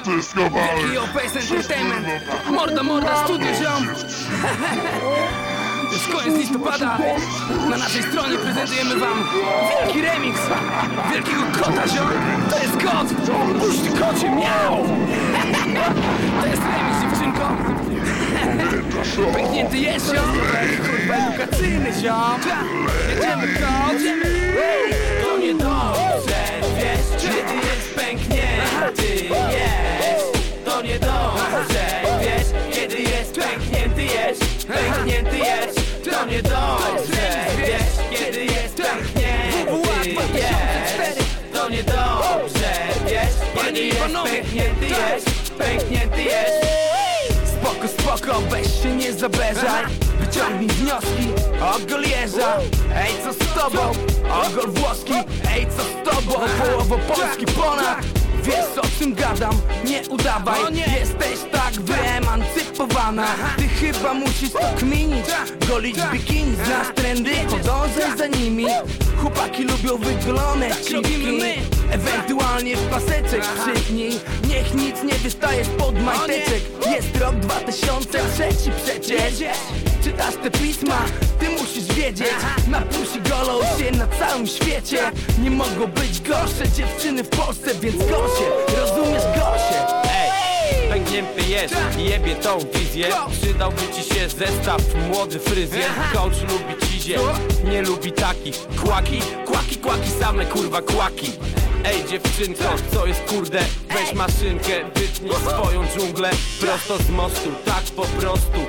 Wielki schowałem. OPS Entertainment Morda, morda, studio ziom. Już koniec listopada. Na naszej stronie prezentujemy wam Wielki remix Wielkiego kota ziom. To jest kot. Puść kocie, miał. To jest remix dziewczynko. Pęknięty jest ziom. Kurwa edukacyjny ziom. Jedziemy kot. To pęknięty jest Pęknięty jest Spoko, spoko, weź się nie zabeżaj Wyciągnij wnioski, ogol jeża. Ej, co z tobą? Ogol włoski. Ej, co z tobą? Połowo Polski ponad. Wiesz o czym gadam, nie udawaj. Jesteś tak wyemancypowana. Ty chyba musisz to kminić. Golić bikini, znasz trendy, podążaj za nimi Chłopaki lubią wygolone cipki Ewentualnie w paseczek przypnij Niech nic nie wystaje spod majteczek. Jest rok 2003 przecież. Czytasz te pisma, ty musisz wiedzieć. Na pusi golą się na całym świecie. Nie mogą być gorsze dziewczyny w Polsce Więc Gosie, rozumiesz Gosie Ej, pęknięty jest. I jebie tą wizję. Przydałby ci się zestaw młody fryzjer. Coach lubi cizie, nie lubi takich Kłaki, kłaki, kłaki, same kurwa kłaki. Ej dziewczynko, co jest kurde? Weź maszynkę, wytnij swoją dżunglę. Prosto z mostu, tak po prostu.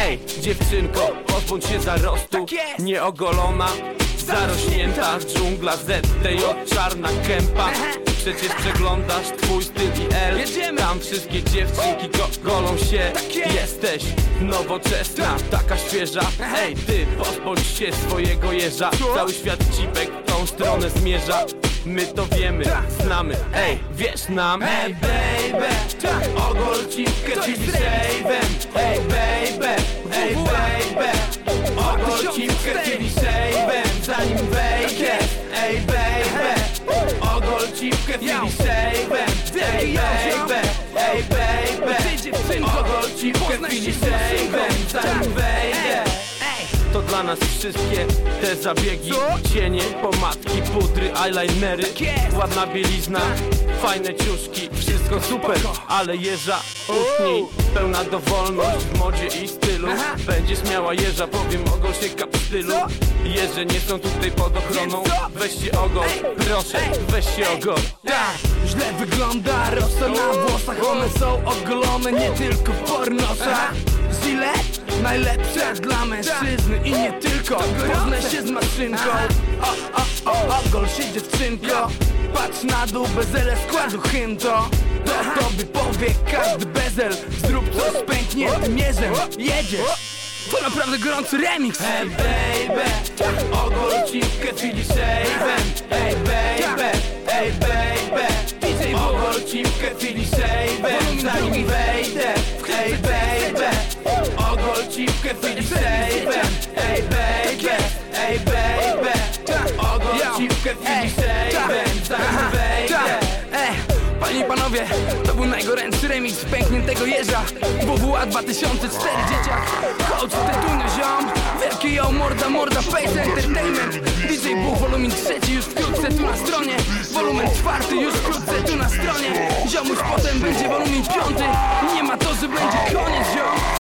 Ej dziewczynko, pozbądź się zarostu Nieogolona, zarośnięta dżungla ZDJ, czarna kępa Przecież przeglądasz twój styl i L. Jedziemy. Tam wszystkie dziewczynki go golą się. Jest. Jesteś nowoczesna, taka świeża. Ej ty, pozbądź się swojego jeża. Cały świat cipek w tą stronę zmierza. My to wiemy, znamy, ej, wiesz nam? Ej baby, ogol cipkę czyli Cipkę czyli save'em Ej baby, ej baby Ogol cipkę czyli save'em Zanim wejdziesz To dla nas wszystkie te zabiegi. Cienie, pomadki, pudry, eyelinery. Ładna bielizna, fajne ciuszki. Wszystko super, ale jeża Uchnij, pełna dowolność w modzie i stylu. Będziesz miała jeża, powiem ogol się kapstylu Jeże nie są tutaj pod ochroną. Weź się ogol, proszę, weź się ogol Tak, źle wygląda rosa na włosach. One są ogolone nie tylko w pornosach najlepsze dla mężczyzny i nie tylko. Poznaj się z maszynką. O, o, o, ogol się dziewczynko. Patrz na dół, bezele składu hymn to To tobie powie każdy bezel. Zrób coś z pękniętym mierzem. Jedziesz. To naprawdę gorący remix. Hey baby, cipkę czyli save'em Hey baby, to był najgorętszy remix pękniętego jeża. WWA 2004 dzieciak. Coach Tetuny ziom. Wielki ją morda morda Face Entertainment. DJ był wolumin trzeci już wkrótce tu na stronie. Wolumen czwarty już wkrótce tu na stronie. Ziomuś potem będzie wolumin piąty